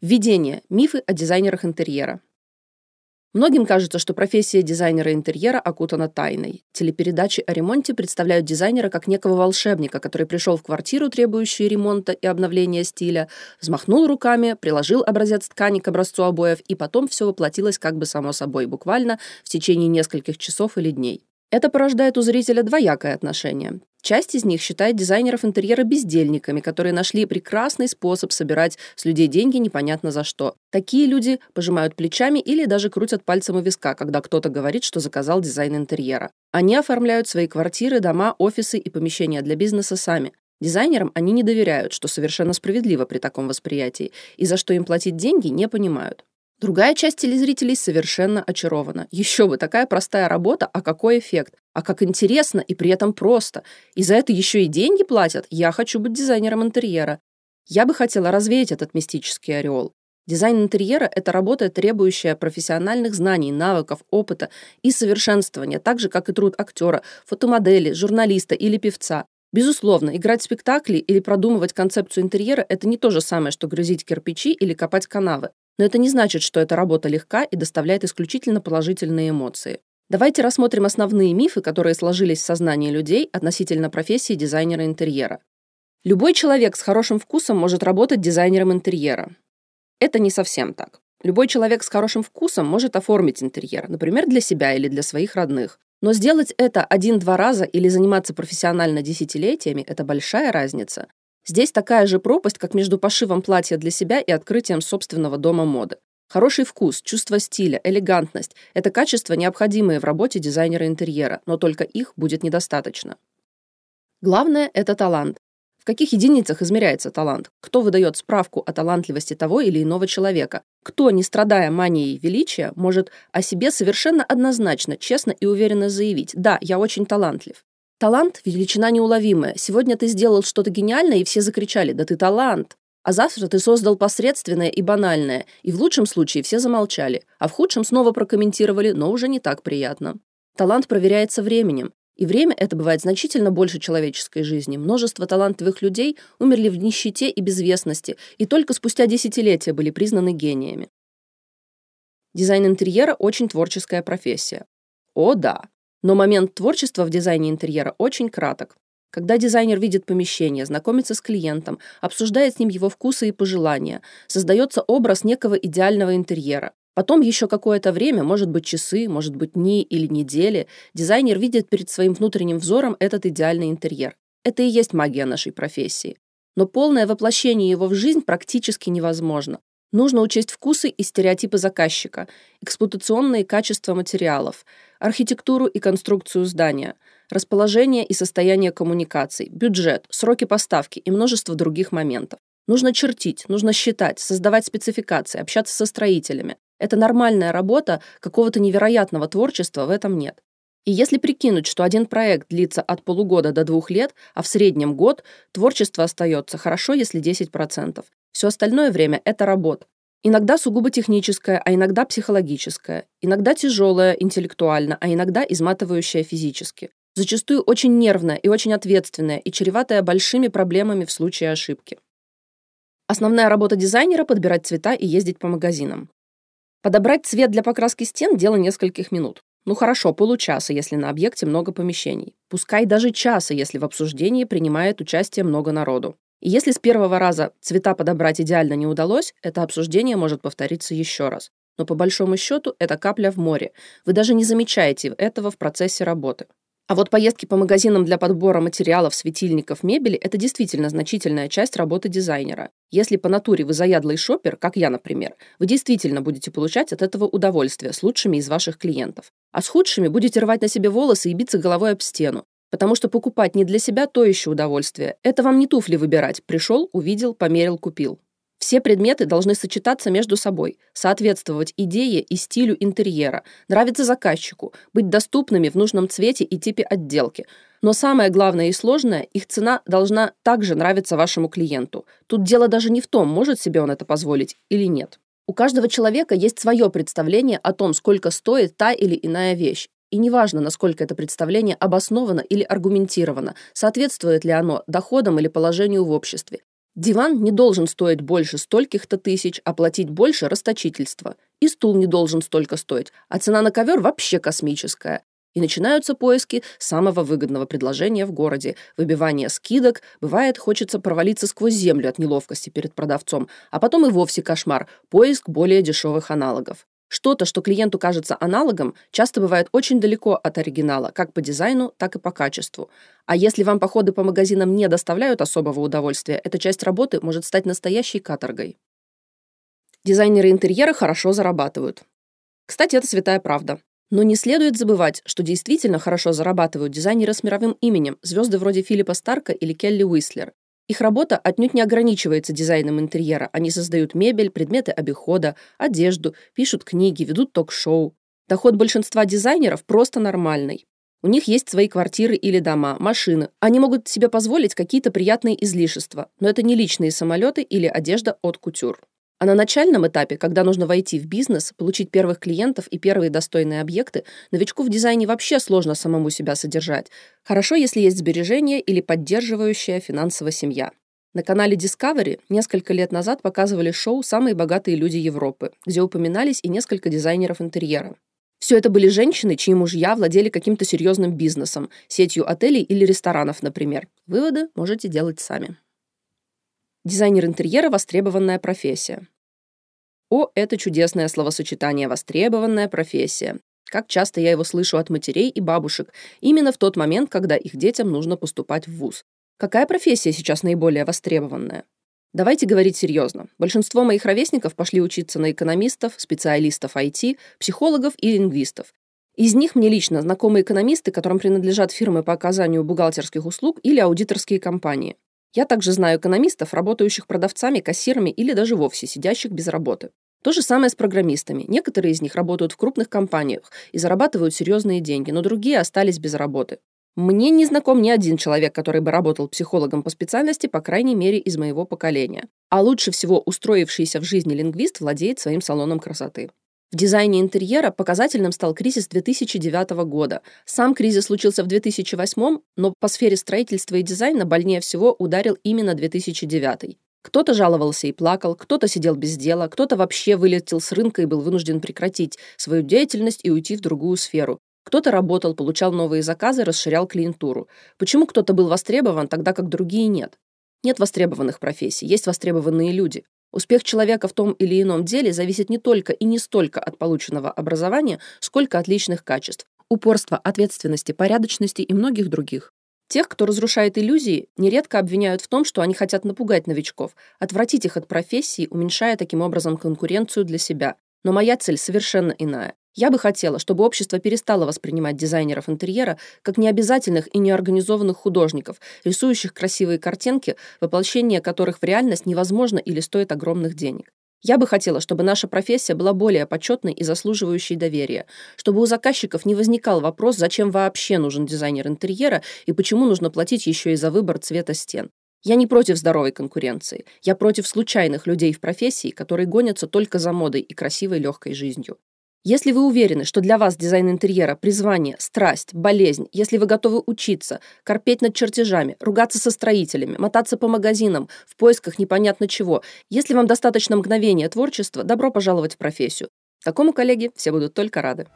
Введение. Мифы о дизайнерах интерьера. Многим кажется, что профессия дизайнера интерьера окутана тайной. Телепередачи о ремонте представляют дизайнера как некого волшебника, который пришел в квартиру, требующую ремонта и обновления стиля, взмахнул руками, приложил образец ткани к образцу обоев, и потом все воплотилось как бы само собой, буквально в течение нескольких часов или дней. Это порождает у зрителя двоякое отношение. Часть из них считает дизайнеров интерьера бездельниками, которые нашли прекрасный способ собирать с людей деньги непонятно за что. Такие люди пожимают плечами или даже крутят пальцем у виска, когда кто-то говорит, что заказал дизайн интерьера. Они оформляют свои квартиры, дома, офисы и помещения для бизнеса сами. Дизайнерам они не доверяют, что совершенно справедливо при таком восприятии, и за что им платить деньги, не понимают. Другая часть телезрителей совершенно очарована. Еще бы, такая простая работа, а какой эффект? А как интересно и при этом просто. И за это еще и деньги платят. Я хочу быть дизайнером интерьера. Я бы хотела развеять этот мистический ореол. Дизайн интерьера – это работа, требующая профессиональных знаний, навыков, опыта и совершенствования, так же, как и труд актера, фотомодели, журналиста или певца. Безусловно, играть в спектакли или продумывать концепцию интерьера – это не то же самое, что грузить кирпичи или копать канавы. Но это не значит, что эта работа легка и доставляет исключительно положительные эмоции. Давайте рассмотрим основные мифы, которые сложились в сознании людей относительно профессии дизайнера интерьера. Любой человек с хорошим вкусом может работать дизайнером интерьера. Это не совсем так. Любой человек с хорошим вкусом может оформить интерьер, например, для себя или для своих родных. Но сделать это один-два раза или заниматься профессионально десятилетиями – это большая разница. Здесь такая же пропасть, как между пошивом платья для себя и открытием собственного дома моды. Хороший вкус, чувство стиля, элегантность – это качества, необходимые в работе дизайнера интерьера, но только их будет недостаточно. Главное – это талант. В каких единицах измеряется талант? Кто выдает справку о талантливости того или иного человека? Кто, не страдая манией величия, может о себе совершенно однозначно, честно и уверенно заявить «Да, я очень талантлив». Талант – величина неуловимая. Сегодня ты сделал что-то гениальное, и все закричали «Да ты талант!» А завтра ты создал посредственное и банальное, и в лучшем случае все замолчали, а в худшем снова прокомментировали, но уже не так приятно. Талант проверяется временем, и время это бывает значительно больше человеческой жизни. Множество талантливых людей умерли в нищете и безвестности, и только спустя десятилетия были признаны гениями. Дизайн интерьера – очень творческая профессия. О да, но момент творчества в дизайне интерьера очень краток. Когда дизайнер видит помещение, знакомится с клиентом, обсуждает с ним его вкусы и пожелания, создается образ некого идеального интерьера. Потом еще какое-то время, может быть часы, может быть дни или недели, дизайнер видит перед своим внутренним взором этот идеальный интерьер. Это и есть магия нашей профессии. Но полное воплощение его в жизнь практически невозможно. Нужно учесть вкусы и стереотипы заказчика, эксплуатационные качества материалов, архитектуру и конструкцию здания, расположение и состояние коммуникаций, бюджет, сроки поставки и множество других моментов. Нужно чертить, нужно считать, создавать спецификации, общаться со строителями. Это нормальная работа, какого-то невероятного творчества в этом нет. И если прикинуть, что один проект длится от полугода до двух лет, а в среднем год, творчество остается хорошо, если 10%. Все остальное время – это работа. Иногда сугубо техническая, а иногда психологическая. Иногда тяжелая интеллектуально, а иногда изматывающая физически. Зачастую очень нервная и очень ответственная и чреватая большими проблемами в случае ошибки. Основная работа дизайнера – подбирать цвета и ездить по магазинам. Подобрать цвет для покраски стен – дело нескольких минут. Ну хорошо, получаса, если на объекте много помещений. Пускай даже часа, если в обсуждении принимает участие много народу. И если с первого раза цвета подобрать идеально не удалось, это обсуждение может повториться еще раз. Но по большому счету это капля в море. Вы даже не замечаете этого в процессе работы. А вот поездки по магазинам для подбора материалов, светильников, мебели – это действительно значительная часть работы дизайнера. Если по натуре вы заядлый шопер, как я, например, вы действительно будете получать от этого удовольствие с лучшими из ваших клиентов. А с худшими будете рвать на себе волосы и биться головой об стену. Потому что покупать не для себя то еще удовольствие. Это вам не туфли выбирать. Пришел, увидел, померил, купил. Все предметы должны сочетаться между собой, соответствовать идее и стилю интерьера, нравиться заказчику, быть доступными в нужном цвете и типе отделки. Но самое главное и сложное, их цена должна также нравиться вашему клиенту. Тут дело даже не в том, может себе он это позволить или нет. У каждого человека есть свое представление о том, сколько стоит та или иная вещь, и неважно, насколько это представление обосновано или аргументировано, соответствует ли оно доходам или положению в обществе. Диван не должен стоить больше стольких-то тысяч, а платить больше – расточительство. И стул не должен столько стоить, а цена на ковер вообще космическая. И начинаются поиски самого выгодного предложения в городе, выбивание скидок, бывает, хочется провалиться сквозь землю от неловкости перед продавцом, а потом и вовсе кошмар – поиск более дешевых аналогов. Что-то, что клиенту кажется аналогом, часто бывает очень далеко от оригинала, как по дизайну, так и по качеству. А если вам походы по магазинам не доставляют особого удовольствия, эта часть работы может стать настоящей каторгой. Дизайнеры интерьера хорошо зарабатывают. Кстати, это святая правда. Но не следует забывать, что действительно хорошо зарабатывают дизайнеры с мировым именем, звезды вроде Филиппа Старка или Келли Уислер. Их работа отнюдь не ограничивается дизайном интерьера. Они создают мебель, предметы обихода, одежду, пишут книги, ведут ток-шоу. Доход большинства дизайнеров просто нормальный. У них есть свои квартиры или дома, машины. Они могут себе позволить какие-то приятные излишества, но это не личные самолеты или одежда от кутюр. А на начальном этапе, когда нужно войти в бизнес, получить первых клиентов и первые достойные объекты, новичку в дизайне вообще сложно самому себя содержать. Хорошо, если есть сбережения или поддерживающая финансово семья. На канале Discovery несколько лет назад показывали шоу «Самые богатые люди Европы», где упоминались и несколько дизайнеров интерьера. Все это были женщины, чьи мужья владели каким-то серьезным бизнесом, сетью отелей или ресторанов, например. Выводы можете делать сами. Дизайнер интерьера – востребованная профессия. О, это чудесное словосочетание «востребованная профессия». Как часто я его слышу от матерей и бабушек, именно в тот момент, когда их детям нужно поступать в ВУЗ. Какая профессия сейчас наиболее востребованная? Давайте говорить серьезно. Большинство моих ровесников пошли учиться на экономистов, специалистов IT, психологов и лингвистов. Из них мне лично знакомы экономисты, которым принадлежат фирмы по оказанию бухгалтерских услуг или аудиторские компании. Я также знаю экономистов, работающих продавцами, кассирами или даже вовсе сидящих без работы. То же самое с программистами. Некоторые из них работают в крупных компаниях и зарабатывают серьезные деньги, но другие остались без работы. Мне не знаком ни один человек, который бы работал психологом по специальности, по крайней мере, из моего поколения. А лучше всего устроившийся в жизни лингвист владеет своим салоном красоты. В дизайне интерьера показательным стал кризис 2009 года. Сам кризис случился в 2008, но по сфере строительства и дизайна больнее всего ударил именно 2009. Кто-то жаловался и плакал, кто-то сидел без дела, кто-то вообще вылетел с рынка и был вынужден прекратить свою деятельность и уйти в другую сферу. Кто-то работал, получал новые заказы, расширял клиентуру. Почему кто-то был востребован, тогда как другие нет? Нет востребованных профессий, есть востребованные люди. Успех человека в том или ином деле зависит не только и не столько от полученного образования, сколько от личных качеств – упорства, ответственности, порядочности и многих других. Тех, кто разрушает иллюзии, нередко обвиняют в том, что они хотят напугать новичков, отвратить их от профессии, уменьшая таким образом конкуренцию для себя. Но моя цель совершенно иная. Я бы хотела, чтобы общество перестало воспринимать дизайнеров интерьера как необязательных и неорганизованных художников, рисующих красивые картинки, воплощение которых в реальность невозможно или стоит огромных денег. Я бы хотела, чтобы наша профессия была более почетной и заслуживающей доверия, чтобы у заказчиков не возникал вопрос, зачем вообще нужен дизайнер интерьера и почему нужно платить еще и за выбор цвета стен. Я не против здоровой конкуренции. Я против случайных людей в профессии, которые гонятся только за модой и красивой легкой жизнью. Если вы уверены, что для вас дизайн интерьера – призвание, страсть, болезнь, если вы готовы учиться, корпеть над чертежами, ругаться со строителями, мотаться по магазинам, в поисках непонятно чего, если вам достаточно мгновения творчества, добро пожаловать в профессию. Такому коллеге все будут только рады.